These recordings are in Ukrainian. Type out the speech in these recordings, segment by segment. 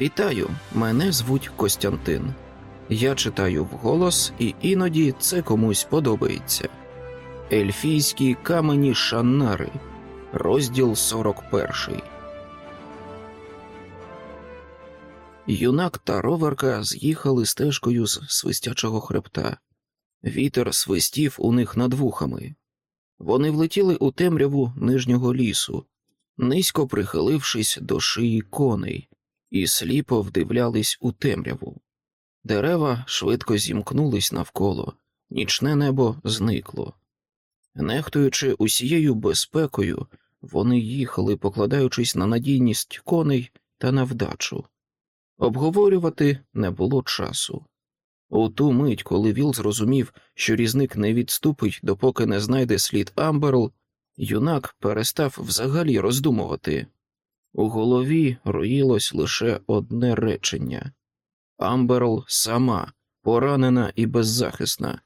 Вітаю, мене звуть Костянтин. Я читаю вголос, і іноді це комусь подобається. Ельфійські камені Шаннари, розділ 41. Юнак та роверка з'їхали стежкою з свистячого хребта. Вітер свистів у них над вухами. Вони влетіли у темряву нижнього лісу, низько прихилившись до шиї коней, і сліпо вдивлялись у темряву. Дерева швидко зімкнулись навколо, нічне небо зникло. Нехтуючи усією безпекою, вони їхали, покладаючись на надійність коней та на вдачу. Обговорювати не було часу. У ту мить, коли Віл зрозумів, що різник не відступить, допоки не знайде слід Амберл, юнак перестав взагалі роздумувати. У голові роїлось лише одне речення Амберл сама, поранена і беззахисна.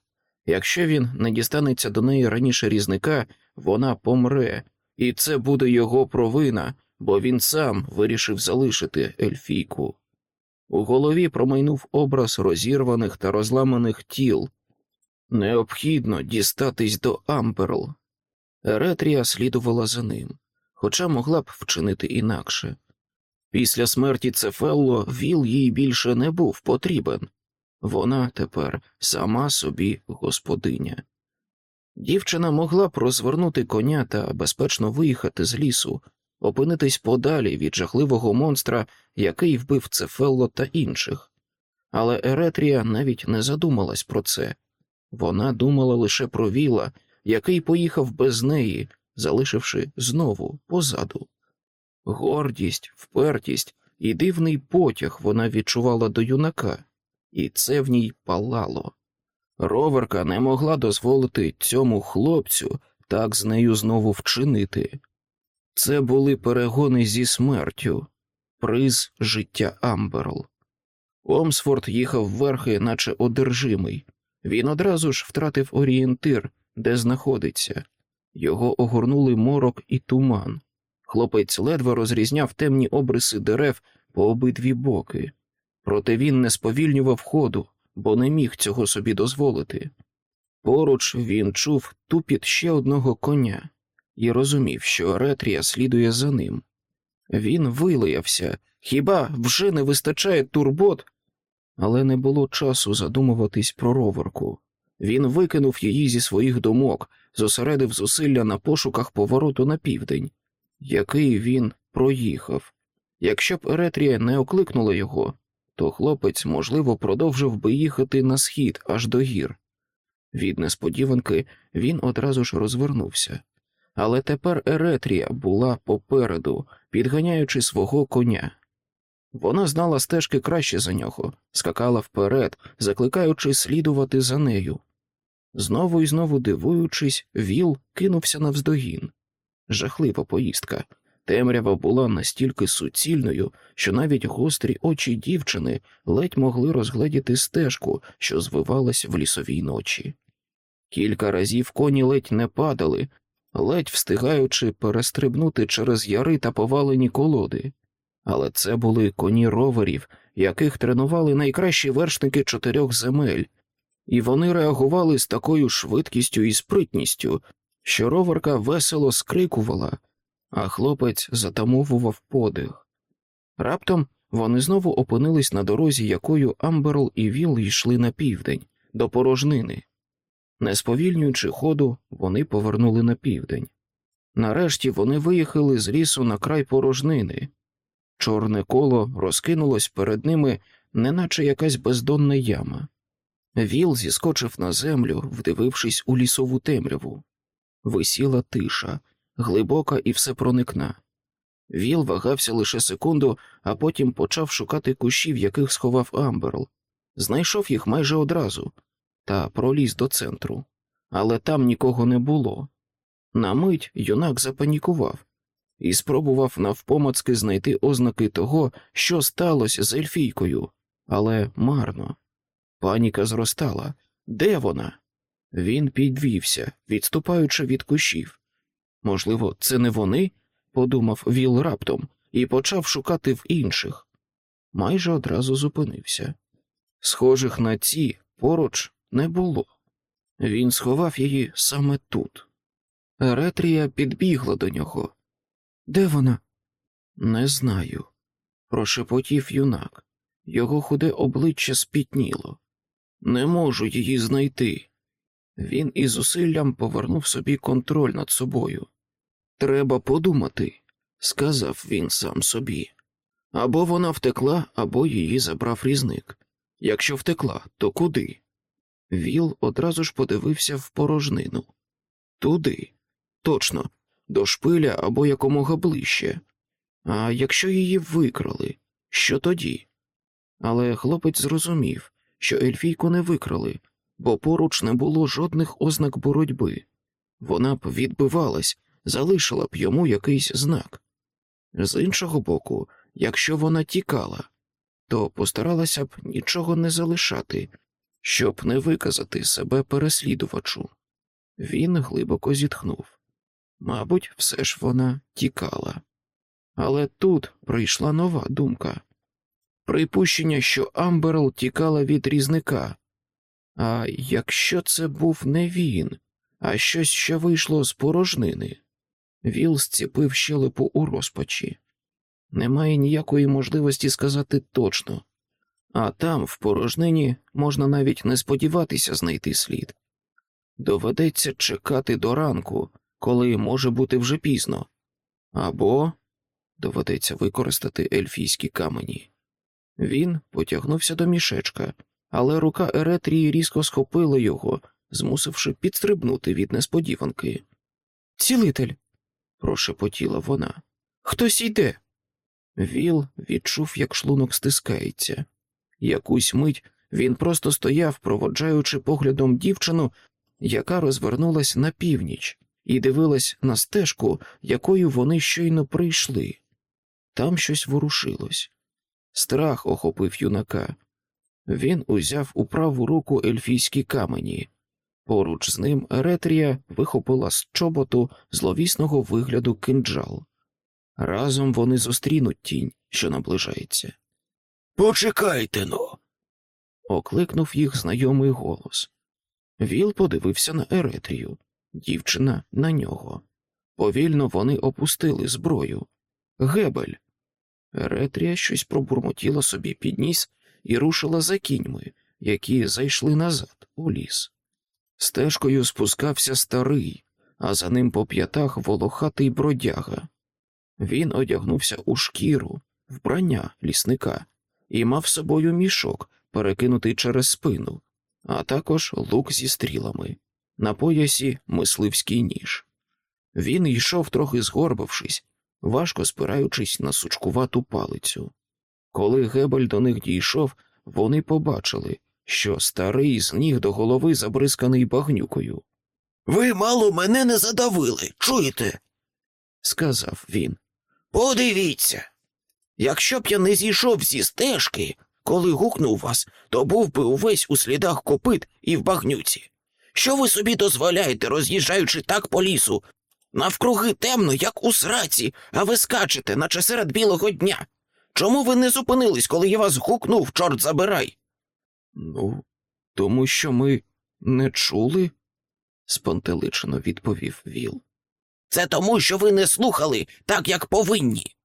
Якщо він не дістанеться до неї раніше різника, вона помре, і це буде його провина, бо він сам вирішив залишити ельфійку. У голові промайнув образ розірваних та розламаних тіл. Необхідно дістатись до Амберл. Еретрія слідувала за ним, хоча могла б вчинити інакше. Після смерті Цефелло Віл їй більше не був потрібен. Вона тепер сама собі господиня. Дівчина могла б розвернути коня та безпечно виїхати з лісу, опинитись подалі від жахливого монстра, який вбив Цефелло та інших. Але Еретрія навіть не задумалась про це вона думала лише про Віла, який поїхав без неї, залишивши знову позаду. Гордість, впертість і дивний потяг вона відчувала до юнака, і це в ній палало. Роверка не могла дозволити цьому хлопцю так з нею знову вчинити. Це були перегони зі смертю, приз життя Амберл. Омсфорд їхав верхи, наче одержимий. Він одразу ж втратив орієнтир, де знаходиться. Його огорнули морок і туман. Хлопець ледве розрізняв темні обриси дерев по обидві боки, проте він не сповільнював ходу, бо не міг цього собі дозволити. Поруч він чув тупіт ще одного коня і розумів, що Ретрія слідує за ним. Він вилаявся, хіба вже не вистачає турбот, але не було часу задумуватись про роверку. Він викинув її зі своїх думок, зосередив зусилля на пошуках повороту на південь, який він проїхав. Якщо б Еретрія не окликнула його, то хлопець, можливо, продовжив би їхати на схід аж до гір. Від несподіванки він одразу ж розвернувся. Але тепер Еретрія була попереду, підганяючи свого коня. Вона знала стежки краще за нього, скакала вперед, закликаючи слідувати за нею. Знову і знову дивуючись, Віл кинувся навздогін. Жахлива поїздка. Темрява була настільки суцільною, що навіть гострі очі дівчини ледь могли розгледіти стежку, що звивалась в лісовій ночі. Кілька разів коні ледь не падали, ледь встигаючи перестрибнути через яри та повалені колоди. Але це були коні роверів, яких тренували найкращі вершники чотирьох земель, і вони реагували з такою швидкістю і спритністю, що роверка весело скрикувала, а хлопець затамовував подих. Раптом вони знову опинились на дорозі, якою Амберл і Віл йшли на південь, до порожнини. Не сповільнюючи ходу, вони повернули на південь. Нарешті вони виїхали з лісу на край порожнини. Чорне коло розкинулось перед ними, неначе якась бездонна яма. Віл зіскочив на землю, вдивившись у лісову темряву. Висіла тиша, глибока і всепроникна. Віл вагався лише секунду, а потім почав шукати кущі, в яких сховав Амберл. Знайшов їх майже одразу та проліз до центру, але там нікого не було. На мить юнак запанікував і спробував навпомацки знайти ознаки того, що сталося з Ельфійкою, але марно. Паніка зростала. Де вона? Він підвівся, відступаючи від кущів. Можливо, це не вони? подумав Віл раптом і почав шукати в інших. майже одразу зупинився. Схожих на ці поруч не було. Він сховав її саме тут. Еретрія підбігла до нього. Де вона? Не знаю, прошепотів юнак. Його худе обличчя спітніло. Не можу її знайти. Він із зусиллям повернув собі контроль над собою. Треба подумати, сказав він сам собі. Або вона втекла, або її забрав різник. Якщо втекла, то куди? Віл одразу ж подивився в порожнину. Туди, точно, до шпиля або якомога ближче. А якщо її викрали, що тоді? Але хлопець зрозумів, що Ельфійку не викрали, бо поруч не було жодних ознак боротьби. Вона б відбивалась, залишила б йому якийсь знак. З іншого боку, якщо вона тікала, то постаралася б нічого не залишати, щоб не виказати себе переслідувачу. Він глибоко зітхнув. Мабуть, все ж вона тікала. Але тут прийшла нова думка припущення, що Амберл тікала від різника. А якщо це був не він, а щось що вийшло з порожнини, Віл зціпив щелепу у розпачі. Немає ніякої можливості сказати точно, а там, в порожнині, можна навіть не сподіватися знайти слід. Доведеться чекати до ранку, коли може бути вже пізно, або доведеться використати ельфійські камені. Він потягнувся до мішечка, але рука Еретрії різко схопила його, змусивши підстрибнути від несподіванки. Цілитель, прошепотіла вона. Хтось йде. Віл відчув, як шлунок стискається. Якусь мить він просто стояв, проводжаючи поглядом дівчину, яка розвернулась на північ, і дивилась на стежку, якою вони щойно прийшли. Там щось ворушилось. Страх охопив юнака. Він узяв у праву руку ельфійські камені. Поруч з ним Еретрія вихопила з чоботу зловісного вигляду кинджал. Разом вони зустрінуть тінь, що наближається. Почекайте но. окликнув їх знайомий голос. Віл подивився на Еретрію, дівчина на нього. Повільно вони опустили зброю. Гебель. Еретрія щось пробурмотіла собі під ніс і рушила за кіньми, які зайшли назад у ліс. Стежкою спускався старий, а за ним по п'ятах волохатий бродяга. Він одягнувся у шкіру, вбрання лісника і мав собою мішок, перекинутий через спину, а також лук зі стрілами, на поясі мисливський ніж. Він йшов трохи згорбившись, важко спираючись на сучкувату палицю. Коли Гебель до них дійшов, вони побачили, що старий з ніг до голови забризканий багнюкою. Ви мало мене не задавили, чуєте? сказав він. Подивіться. Якщо б я не зійшов зі стежки, коли гукнув вас, то був би увесь у слідах копит і в багнюці. Що ви собі дозволяєте, роз'їжджаючи так по лісу? Навкруги темно, як у сраці, а ви скачете, наче серед білого дня. Чому ви не зупинились, коли я вас гукнув, чорт забирай? Ну, тому що ми не чули, спантеличено відповів Віл. Це тому, що ви не слухали так, як повинні.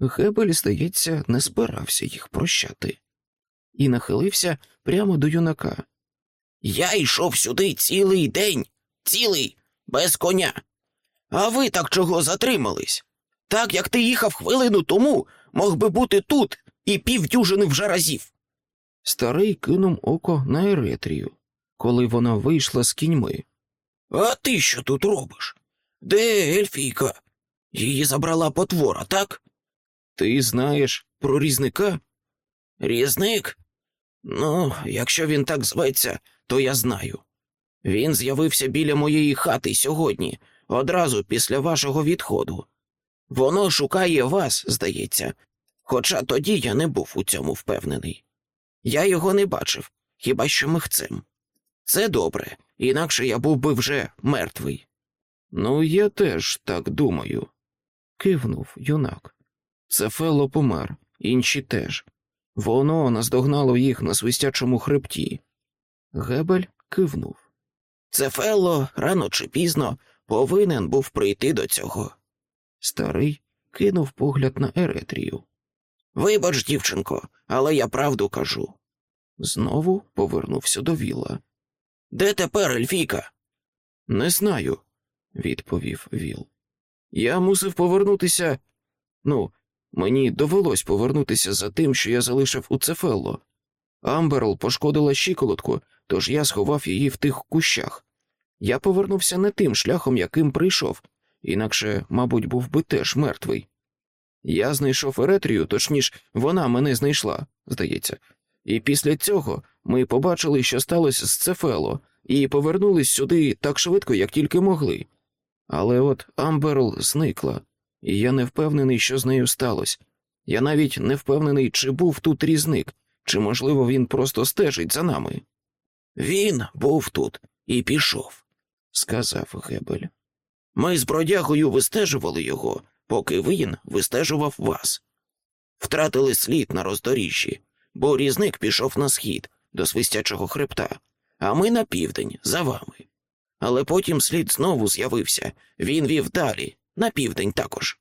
Гебель, здається, не збирався їх прощати, і нахилився прямо до юнака. Я йшов сюди цілий день, цілий, без коня. А ви так чого затримались? Так як ти їхав хвилину тому, мог би бути тут і півдюжини вже разів. Старий кинув око на Еретрію, коли вона вийшла з кіньми. А ти що тут робиш? Де Ельфійка? Її забрала потвора, так? Ти знаєш про різника? Різник? Ну, якщо він так зветься, то я знаю. Він з'явився біля моєї хати сьогодні, одразу після вашого відходу. Воно шукає вас, здається, хоча тоді я не був у цьому впевнений. Я його не бачив, хіба що михцем. Це добре, інакше я був би вже мертвий. Ну, я теж так думаю, кивнув юнак. Цефело помер, інші теж. Воно наздогнало їх на свистячому хребті. Гебель кивнув. Цефелло рано чи пізно повинен був прийти до цього. Старий кинув погляд на Еретрію. Вибач, дівчинко, але я правду кажу. Знову повернувся до віла. Де тепер Ельфійка? Не знаю, відповів Віл. Я мусив повернутися. Ну, мені довелось повернутися за тим, що я залишив у Цефелло. Амберл пошкодила щиколотку, тож я сховав її в тих кущах. Я повернувся не тим шляхом, яким прийшов, інакше, мабуть, був би теж мертвий. Я знайшов Еретрію, точніш, вона мене знайшла, здається, і після цього ми побачили, що сталося з Цефело, і повернулись сюди так швидко, як тільки могли. Але от Амберл зникла, і я не впевнений, що з нею сталося. Я навіть не впевнений, чи був тут різник, чи, можливо, він просто стежить за нами. Він був тут і пішов, сказав Гебель. Ми з бродягою вистежували його, поки він вистежував вас. Втратили слід на роздоріжжі, бо різник пішов на схід до свистячого хребта, а ми на південь за вами. Але потім слід знову з'явився, він вів далі, на південь також.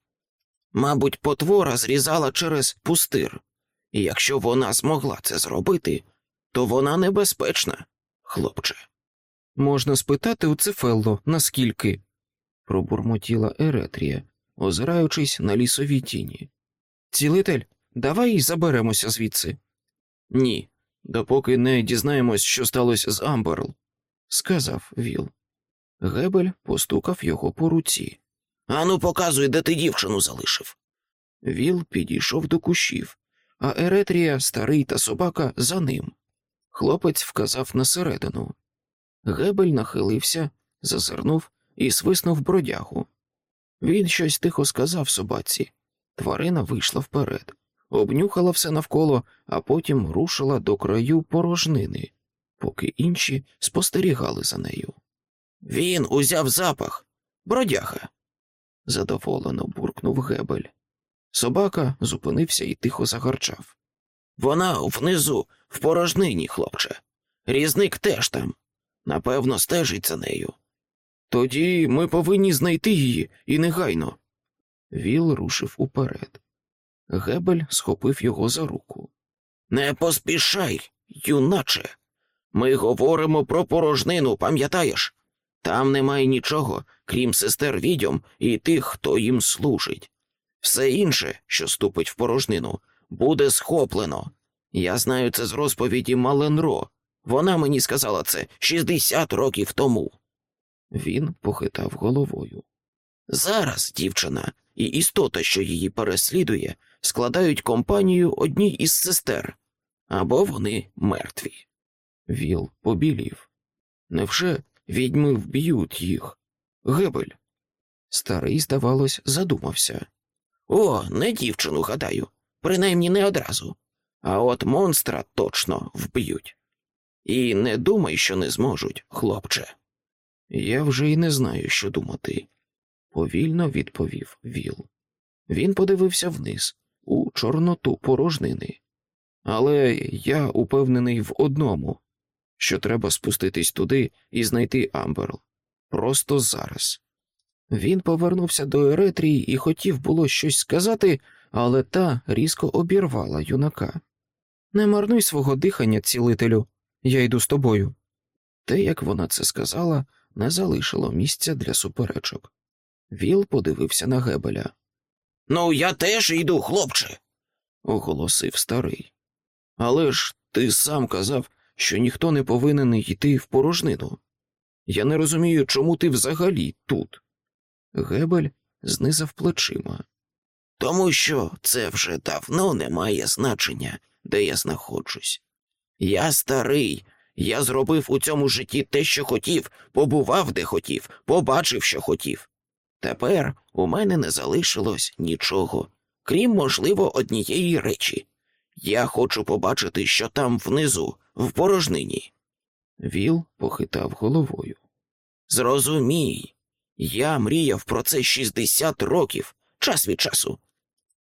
Мабуть, потвора зрізала через пустир, і якщо вона змогла це зробити, то вона небезпечна, хлопче. Можна спитати у Цефелло, наскільки? пробурмотіла Еретрія, озираючись на лісові тіні. Цілитель, давай заберемося звідси. Ні, допоки не дізнаємось, що сталося з Амберл, сказав Віл. Гебель постукав його по руці. Ану, показуй, де ти дівчину залишив. Віл підійшов до кущів, а Еретрія, старий та собака за ним. Хлопець вказав на середину. Гебель нахилився, зазирнув і свиснув бродягу. Він щось тихо сказав собаці. Тварина вийшла вперед, обнюхала все навколо, а потім рушила до краю порожнини, поки інші спостерігали за нею. Він узяв запах, бродяга. задоволено буркнув Гебель. Собака зупинився і тихо загарчав. Вона внизу, в порожнині, хлопче. Різник теж там. Напевно, стежить за нею. Тоді ми повинні знайти її і негайно. Віл рушив уперед. Гебель схопив його за руку. Не поспішай, юначе. Ми говоримо про порожнину, пам'ятаєш? Там немає нічого, крім сестер відьом і тих, хто їм служить. Все інше, що ступить в порожнину, буде схоплено. Я знаю це з розповіді Маленро. Вона мені сказала це 60 років тому. Він похитав головою. Зараз дівчина і істота, що її переслідує, складають компанію одній із сестер, або вони мертві. Віл побілів. Невже відьми вб'ють їх? Гебель. Старий, здавалось, задумався. О, не дівчину, гадаю, принаймні не одразу. А от монстра точно вб'ють. І не думай, що не зможуть, хлопче. Я вже й не знаю, що думати, повільно відповів Віл. Він подивився вниз, у чорноту порожнини. Але я упевнений в одному, що треба спуститись туди і знайти Амберл. Просто зараз. Він повернувся до Еретрії і хотів було щось сказати, але та різко обірвала юнака. Не марнуй свого дихання, цілителю, я йду з тобою. Те, як вона це сказала, не залишило місця для суперечок. Віл подивився на Гебеля. Ну, я теж йду, хлопче, оголосив старий. Але ж ти сам казав, що ніхто не повинен йти в порожнину. Я не розумію, чому ти взагалі тут. Гебель знизав плечима. Тому що це вже давно не має значення, де я знаходжусь. Я старий, я зробив у цьому житті те, що хотів, побував, де хотів, побачив, що хотів. Тепер у мене не залишилось нічого, крім, можливо, однієї речі. Я хочу побачити, що там внизу, в порожнині. Віл похитав головою. Зрозумій, я мріяв про це 60 років, час від часу.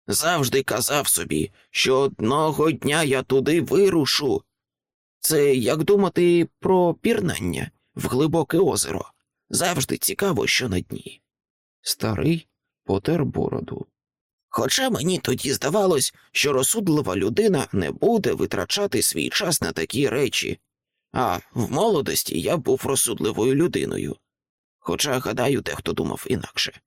Завжди казав собі, що одного дня я туди вирушу. Це як думати про пірнання в глибоке озеро. Завжди цікаво, що на дні. Старий потер бороду. Хоча мені тоді здавалось, що розсудлива людина не буде витрачати свій час на такі речі, а в молодості я був розсудливою людиною. Хоча, гадаю, дехто думав інакше.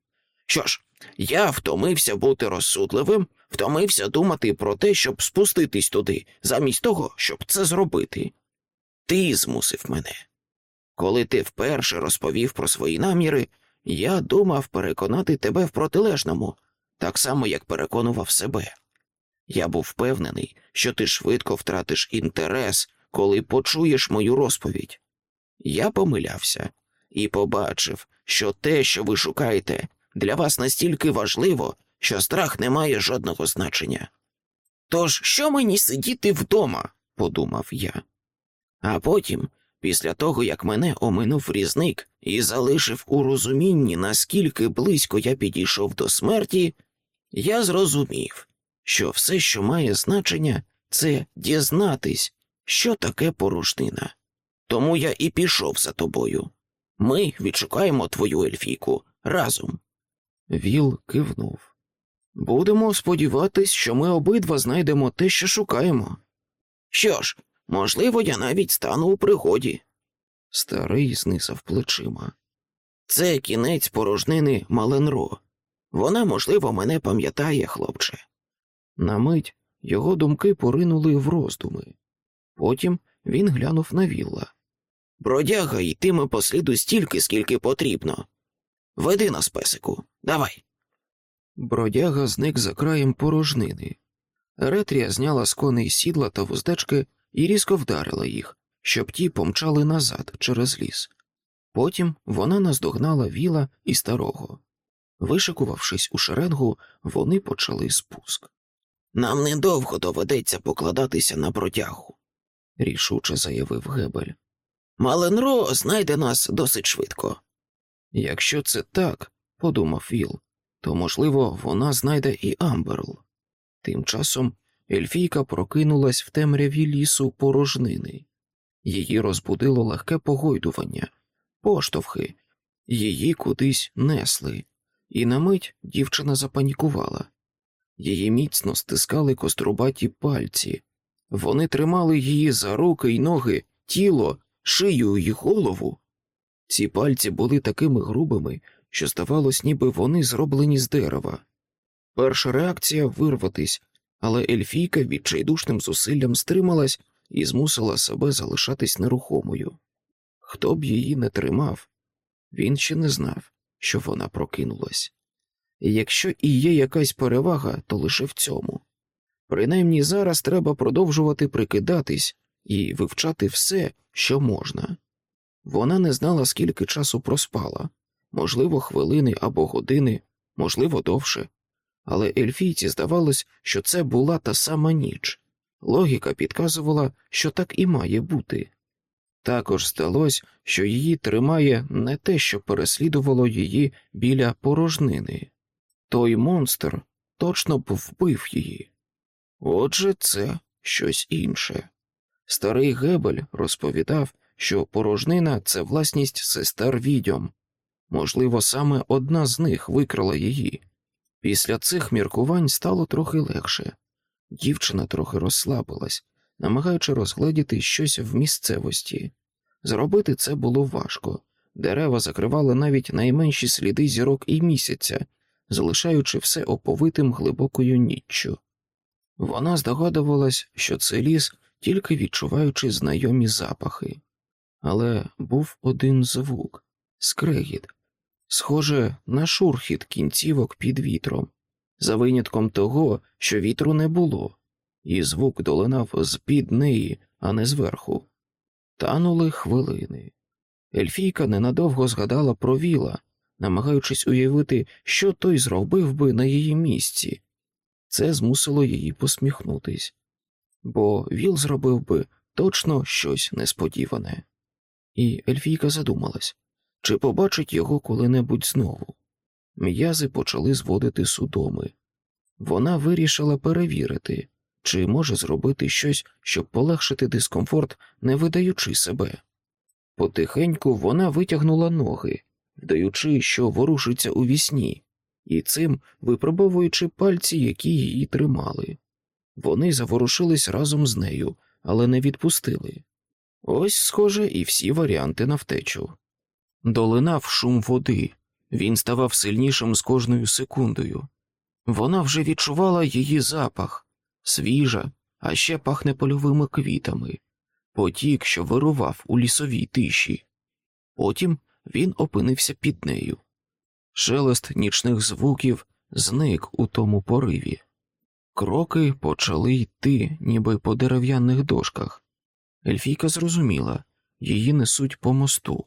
Що ж, я втомився бути розсудливим, втомився думати про те, щоб спуститись туди, замість того, щоб це зробити. Ти змусив мене. Коли ти вперше розповів про свої наміри, я думав переконати тебе в протилежному, так само, як переконував себе. Я був впевнений, що ти швидко втратиш інтерес, коли почуєш мою розповідь. Я помилявся і побачив, що те, що ви шукаєте, для вас настільки важливо, що страх не має жодного значення. Тож що мені сидіти вдома? подумав я. А потім, після того, як мене оминув різник і залишив у розумінні, наскільки близько я підійшов до смерті, я зрозумів, що все, що має значення, це дізнатись, що таке порожнина. Тому я і пішов за тобою. Ми відшукаємо твою ельфійку разом. Віл кивнув. Будемо сподіватись, що ми обидва знайдемо те, що шукаємо. Що ж, можливо, я навіть стану у пригоді. Старий знисав плечима. Це кінець порожнини Маленро. Вона, можливо, мене пам'ятає, хлопче. На мить його думки поринули в роздуми. Потім він глянув на Вілла. Бродяга йтиме по сліду стільки, скільки потрібно. Веди нас, песику, давай. Бродяга зник за краєм порожнини. Ретрія зняла з коней сідла та вуздечки і різко вдарила їх, щоб ті помчали назад через ліс. Потім вона наздогнала віла і старого. Вишикувавшись у шеренгу, вони почали спуск. Нам недовго доведеться покладатися на бродягу, рішуче заявив Гебель. Маленро знайде нас досить швидко. Якщо це так, подумав Віл, то, можливо, вона знайде і Амберл. Тим часом Ельфійка прокинулась в темряві лісу порожнини. Її розбудило легке погойдування, поштовхи, її кудись несли, і на мить дівчина запанікувала. Її міцно стискали кострубаті пальці, вони тримали її за руки й ноги, тіло, шию й голову. Ці пальці були такими грубими, що здавалось, ніби вони зроблені з дерева. Перша реакція вирватись, але Ельфійка відчайдушним зусиллям стрималась і змусила себе залишатись нерухомою. Хто б її не тримав, він ще не знав, що вона прокинулась. І якщо і є якась перевага, то лише в цьому. Принаймні зараз треба продовжувати прикидатись і вивчати все, що можна. Вона не знала, скільки часу проспала можливо, хвилини або години, можливо, довше, але Ельфійці здавалось, що це була та сама ніч. Логіка підказувала, що так і має бути. Також здалось, що її тримає не те, що переслідувало її біля порожнини. Той монстр точно б вбив її. Отже, це щось інше. Старий Гебель розповідав, що порожнина це власність сестер відьом. Можливо, саме одна з них викрала її. Після цих міркувань стало трохи легше. Дівчина трохи розслабилась, намагаючи розгледіти щось в місцевості. Зробити це було важко. Дерева закривали навіть найменші сліди зірок і місяця, залишаючи все оповитим глибокою ніччю. Вона здогадувалась, що це ліс, тільки відчуваючи знайомі запахи, але був один звук скрегіт, схоже на шурхіт кінцівок під вітром, за винятком того, що вітру не було, і звук долинав з під неї, а не зверху. Танули хвилини. Ельфійка ненадовго згадала про віла, намагаючись уявити, що той зробив би на її місці. Це змусило її посміхнутись, бо Віл зробив би точно щось несподіване. І Ельфійка задумалась чи побачить його коли-небудь знову. М'язи почали зводити судоми. Вона вирішила перевірити, чи може зробити щось, щоб полегшити дискомфорт, не видаючи себе. Потихеньку вона витягнула ноги, вдаючи, що ворушиться у вісні, і цим випробовуючи пальці, які її тримали. Вони заворушились разом з нею, але не відпустили. Ось, схоже, і всі варіанти на втечу. Долинав шум води, він ставав сильнішим з кожною секундою. Вона вже відчувала її запах, свіжа, а ще пахне польовими квітами, потік, що вирував у лісовій тиші. Потім він опинився під нею. Шелест нічних звуків зник у тому пориві. Кроки почали йти, ніби по дерев'яних дошках. Ельфійка зрозуміла її несуть по мосту.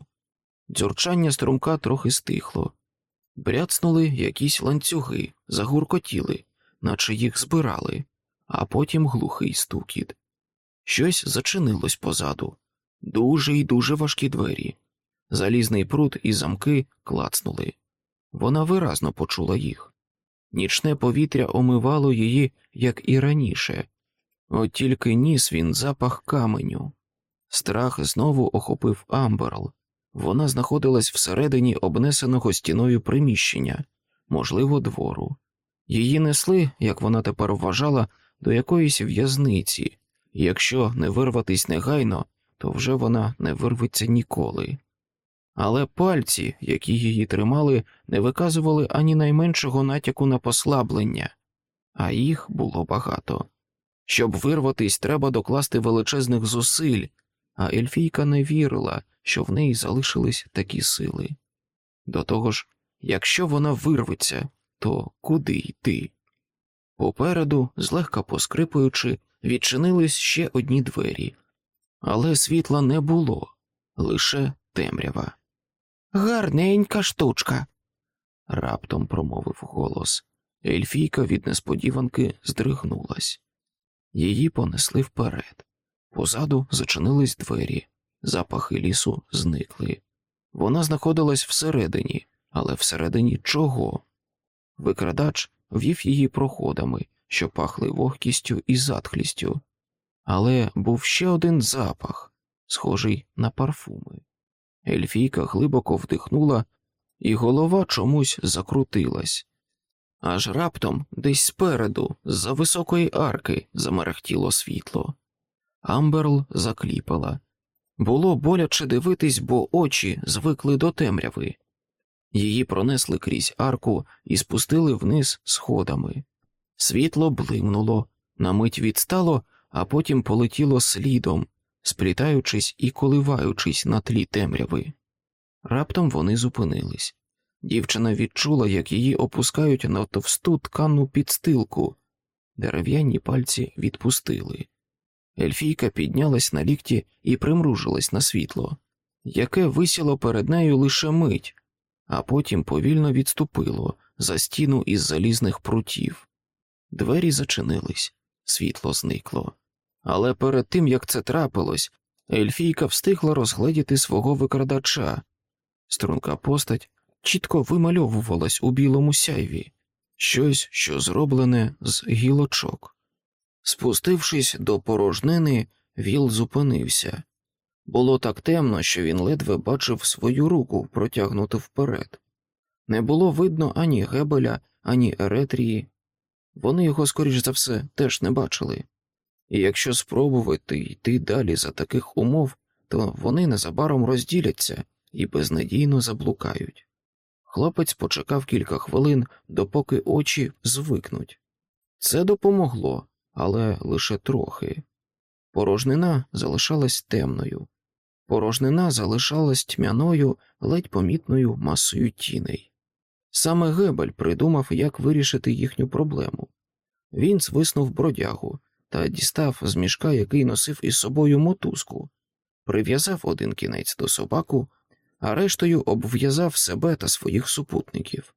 Дзюрчання струмка трохи стихло. Бряцнули якісь ланцюги, загуркотіли, наче їх збирали, а потім глухий стукіт. Щось зачинилось позаду, дуже й дуже важкі двері. Залізний прут і замки клацнули. Вона виразно почула їх. Нічне повітря омивало її, як і раніше, от тільки ніс він запах каменю. Страх знову охопив Амберл. Вона знаходилась всередині обнесеного стіною приміщення, можливо, двору. Її несли, як вона тепер вважала, до якоїсь в'язниці, якщо не вирватись негайно, то вже вона не вирветься ніколи. Але пальці, які її тримали, не виказували ані найменшого натяку на послаблення, а їх було багато. Щоб вирватись, треба докласти величезних зусиль, а Ельфійка не вірила, що в неї залишились такі сили. До того ж, якщо вона вирветься, то куди йти? Попереду, злегка поскрипуючи, відчинились ще одні двері, але світла не було, лише темрява. Гарненька штучка, раптом промовив голос. Ельфійка від несподіванки здригнулась. Її понесли вперед. Позаду зачинились двері, запахи лісу зникли. Вона знаходилась всередині, але всередині чого? Викрадач вів її проходами, що пахли вогкістю і затхлістю, але був ще один запах, схожий на парфуми. Ельфійка глибоко вдихнула, і голова чомусь закрутилась. Аж раптом, десь спереду, з-за високої арки, замерехтіло світло. Амберл закліпала. Було боляче дивитись, бо очі звикли до темряви. Її пронесли крізь арку і спустили вниз сходами. Світло блимнуло, на мить відстало, а потім полетіло слідом, сплітаючись і коливаючись на тлі темряви. Раптом вони зупинились. Дівчина відчула, як її опускають на товсту ткану підстилку. Дерев'яні пальці відпустили. Ельфійка піднялась на лікті і примружилась на світло, яке висіло перед нею лише мить, а потім повільно відступило за стіну із залізних прутів. Двері зачинились, світло зникло. Але перед тим як це трапилось, Ельфійка встигла розгледіти свого викрадача. Струнка постать чітко вимальовувалась у білому сяйві, щось, що зроблене з гілочок. Спустившись до порожнини, Віл зупинився. Було так темно, що він ледве бачив свою руку протягнуту вперед. Не було видно ані Гебеля, ані Еретрії. Вони його, скоріш за все, теж не бачили. І якщо спробувати йти далі за таких умов, то вони незабаром розділяться і безнадійно заблукають. Хлопець почекав кілька хвилин, допоки очі звикнуть. Це допомогло, але лише трохи. Порожнина залишалась темною, порожнина залишалась тьмяною, ледь помітною масою тіней. Саме Гебель придумав, як вирішити їхню проблему. Він свиснув бродягу та дістав з мішка, який носив із собою мотузку, прив'язав один кінець до собаку, а рештою обв'язав себе та своїх супутників.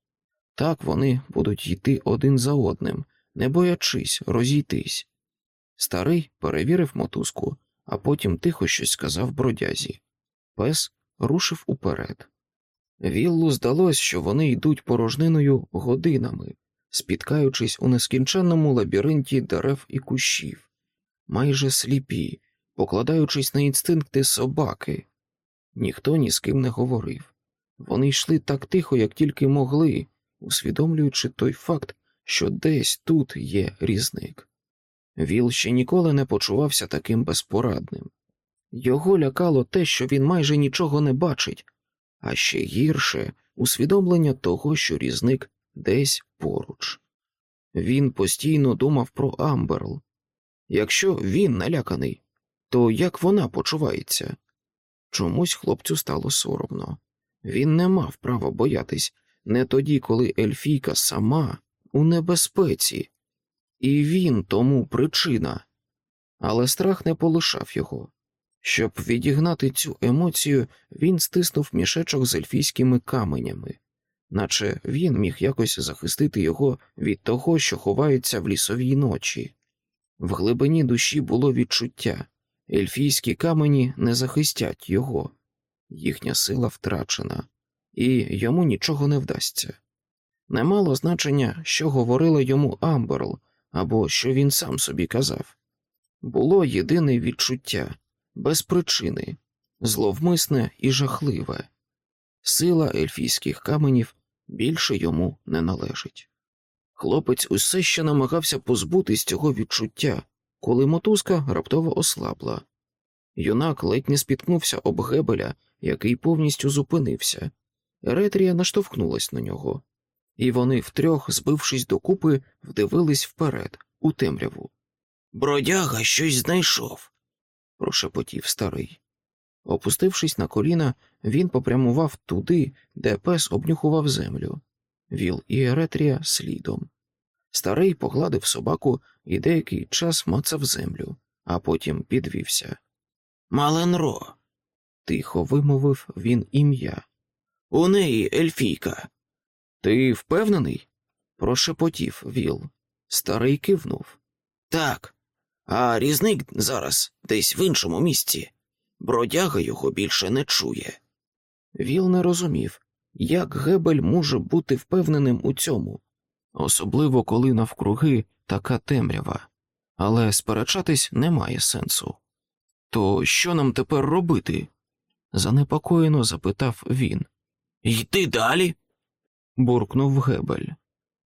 Так вони будуть йти один за одним, не боячись розійтись. Старий перевірив мотузку, а потім тихо щось сказав бродязі. Пес рушив уперед. Віллу здалось, що вони йдуть порожниною годинами, спіткаючись у нескінченному лабіринті дерев і кущів, майже сліпі, покладаючись на інстинкти собаки. Ніхто ні з ким не говорив. Вони йшли так тихо, як тільки могли, усвідомлюючи той факт, що десь тут є різник. Віл ще ніколи не почувався таким безпорадним. Його лякало те, що він майже нічого не бачить, а ще гірше усвідомлення того, що різник десь поруч. Він постійно думав про Амберл. Якщо він наляканий, то як вона почувається? Чомусь хлопцю стало соромно. Він не мав права боятись не тоді, коли Ельфійка сама у небезпеці, і він тому причина. Але страх не полишав його. Щоб відігнати цю емоцію, він стиснув мішечок з ельфійськими каменями, наче він міг якось захистити його від того, що ховається в лісовій ночі. В глибині душі було відчуття ельфійські камені не захистять його, їхня сила втрачена, і йому нічого не вдасться. Не мало значення, що говорила йому Амберл або що він сам собі казав. Було єдине відчуття без причини, зловмисне і жахливе. Сила ельфійських каменів більше йому не належить. Хлопець усе ще намагався позбутись цього відчуття, коли мотузка раптово ослабла. Юнак ледь не спіткнувся об гебеля, який повністю зупинився. Еретрія наштовхнулась на нього, і вони втрьох, збившись докупи, вдивились вперед, у темряву. Бродяга щось знайшов. прошепотів старий. Опустившись на коліна, він попрямував туди, де пес обнюхував землю. Віл і Еретрія слідом. Старий погладив собаку і деякий час мацав землю, а потім підвівся. Маленро. Тихо вимовив він ім'я. У неї ельфійка. Ти впевнений? прошепотів Віл. Старий кивнув. Так. А різник зараз десь в іншому місці. Бродяга його більше не чує. Віл не розумів, як Гебель може бути впевненим у цьому, особливо коли навкруги така темрява, але сперечатись немає сенсу. То що нам тепер робити? занепокоєно запитав він. Йти далі. Буркнув Гебель.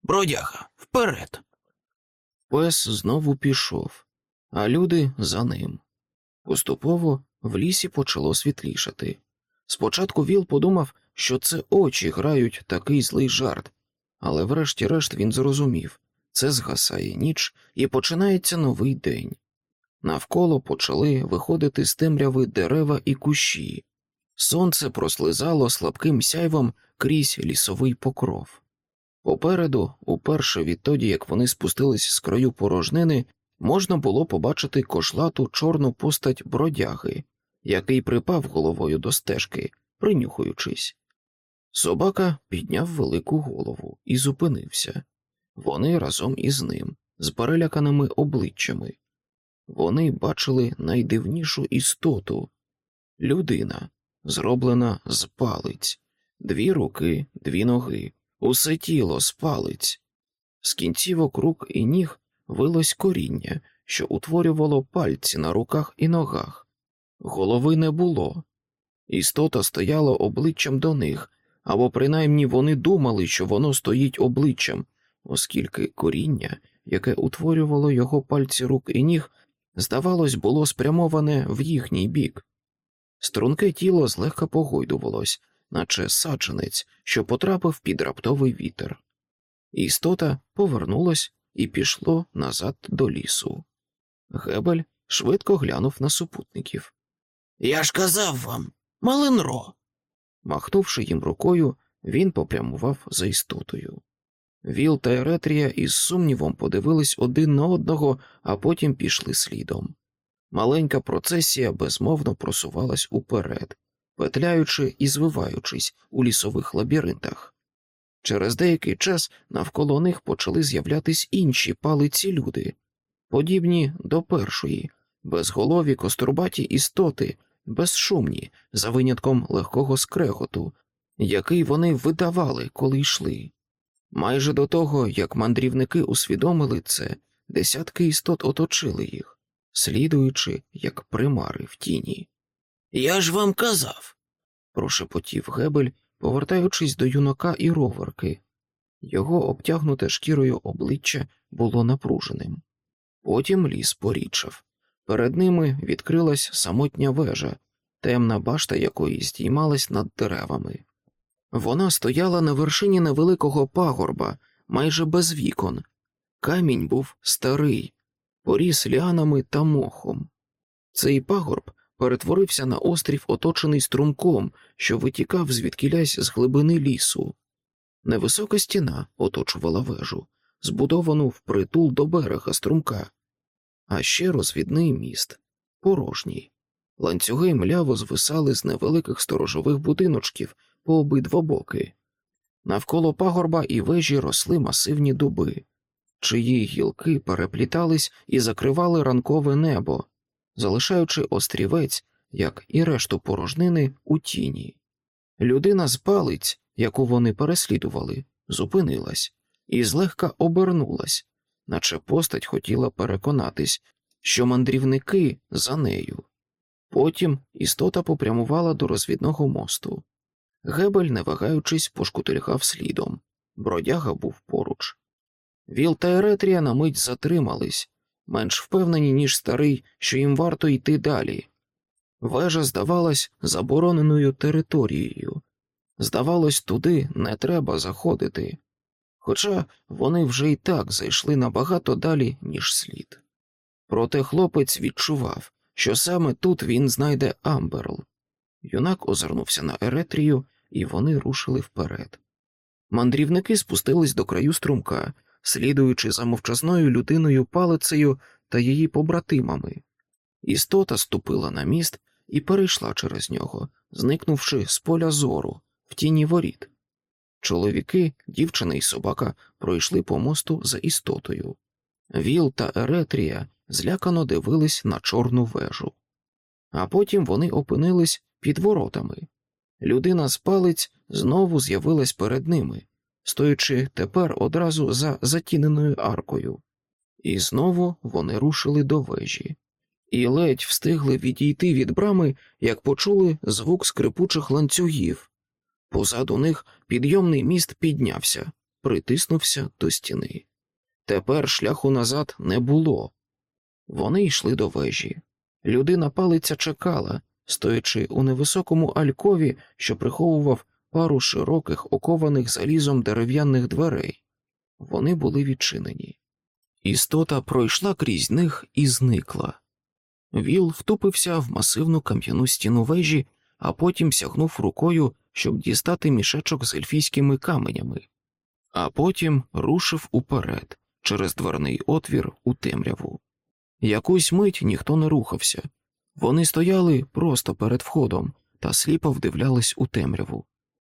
Бродяга, вперед. Пес знову пішов, а люди за ним. Поступово в лісі почало світлішати. Спочатку Віл подумав, що це очі грають такий злий жарт, але врешті-решт він зрозумів це згасає ніч і починається новий день. Навколо почали виходити з темряви дерева і кущі. Сонце прослизало слабким сяйвом крізь лісовий покров. Попереду, уперше відтоді, як вони спустились з краю порожнини, можна було побачити кошлату чорну постать бродяги, який припав головою до стежки, принюхуючись. Собака підняв велику голову і зупинився. Вони разом із ним, з переляканими обличчями. Вони бачили найдивнішу істоту людина, зроблена з палиць, дві руки, дві ноги, усе тіло з палиць. З кінцівок рук і ніг вилось коріння, що утворювало пальці на руках і ногах. Голови не було. Істота стояла обличчям до них, або принаймні вони думали, що воно стоїть обличчям, оскільки коріння, яке утворювало його пальці рук і ніг, здавалось, було спрямоване в їхній бік. Струнке тіло злегка погойдувалось, наче саджанець, що потрапив під раптовий вітер. Істота повернулась і пішло назад до лісу. Гебель швидко глянув на супутників. Я ж казав вам, Маленро. Махнувши їм рукою, він попрямував за істотою. Віл та Еретрія із сумнівом подивились один на одного, а потім пішли слідом. Маленька процесія безмовно просувалась уперед, петляючи і звиваючись у лісових лабіринтах. Через деякий час навколо них почали з'являтись інші палиці люди, подібні до першої, безголові кострубаті істоти, безшумні, за винятком легкого скреготу, який вони видавали, коли йшли. Майже до того, як мандрівники усвідомили це, десятки істот оточили їх, слідуючи, як примари в тіні. Я ж вам казав. прошепотів Гебель, повертаючись до юнака і роверки. Його обтягнуте шкірою обличчя було напруженим. Потім ліс порічав. Перед ними відкрилась самотня вежа, темна башта якої здіймалась над деревами. Вона стояла на вершині невеликого пагорба, майже без вікон. Камінь був старий, поріс ліанами та мохом. Цей пагорб перетворився на острів, оточений струмком, що витікав звідкілясь з глибини лісу. Невисока стіна оточувала вежу, збудовану впритул до берега струмка, а ще розвідний міст, порожній. Ланцюги мляво звисали з невеликих сторожових будиночків по обидва боки. Навколо пагорба і вежі росли масивні дуби, чиї гілки переплітались і закривали ранкове небо, залишаючи острівець, як і решту порожнини, у тіні. Людина з палиць, яку вони переслідували, зупинилась і злегка обернулась, наче постать хотіла переконатись, що мандрівники за нею. Потім істота попрямувала до розвідного мосту. Гебель, не вагаючись, пошкутильгав слідом. Бродяга був поруч. Віл та Еретрія на мить затримались, менш впевнені, ніж старий, що їм варто йти далі. Вежа здавалась забороненою територією. Здавалось, туди не треба заходити, хоча вони вже й так зайшли набагато далі, ніж слід. Проте хлопець відчував, що саме тут він знайде Амберл. Юнак озирнувся на Еретрію, і вони рушили вперед. Мандрівники спустились до краю струмка, слідуючи за мовчазною людиною палицею та її побратимами. Істота ступила на міст і перейшла через нього, зникнувши з поля зору в тіні воріт. Чоловіки, дівчина і собака пройшли по мосту за істотою. Віл та Еретрія злякано дивились на чорну вежу. А потім вони опинились під воротами. Людина з палець знову з'явилась перед ними, стоячи тепер одразу за затіненою аркою. І знову вони рушили до вежі, і ледь встигли відійти від брами, як почули звук скрипучих ланцюгів. Позаду них підйомний міст піднявся, притиснувся до стіни. Тепер шляху назад не було. Вони йшли до вежі. Людина палиця чекала, стоячи у невисокому алькові, що приховував пару широких, окованих залізом дерев'яних дверей. Вони були відчинені. Істота пройшла крізь них і зникла. Віл втупився в масивну кам'яну стіну вежі, а потім сягнув рукою, щоб дістати мішечок з ельфійськими каменями, а потім рушив уперед через дверний отвір у темряву. Якусь мить ніхто не рухався. Вони стояли просто перед входом та сліпо вдивлялись у темряву.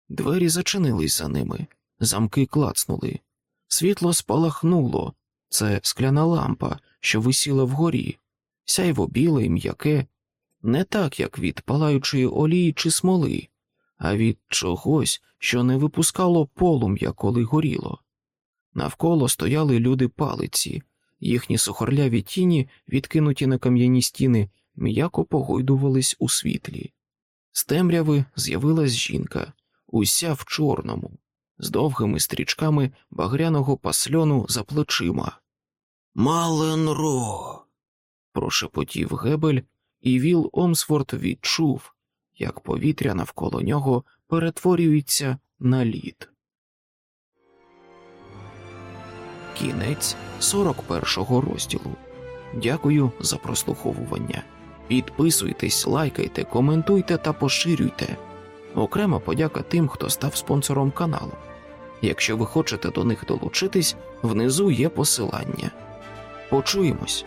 Двері зачинились за ними, замки клацнули, світло спалахнуло, це скляна лампа, що висіла вгорі, сяйво біле і м'яке, не так, як від палаючої олії чи смоли, а від чогось, що не випускало полум'я, коли горіло. Навколо стояли люди палиці, їхні сухорляві тіні, відкинуті на кам'яні стіни, м'яко погойдувались у світлі. З темряви з'явилась жінка, уся в чорному, з довгими стрічками багряного пасльону за плечима. Маленро. прошепотів Гебель, і Віл Омсфорд відчув, як повітря навколо нього перетворюється на лід. Кінець 41 розділу. Дякую за прослуховування. Підписуйтесь, лайкайте, коментуйте та поширюйте. Окрема подяка тим, хто став спонсором каналу. Якщо ви хочете до них долучитись, внизу є посилання. Почуємось.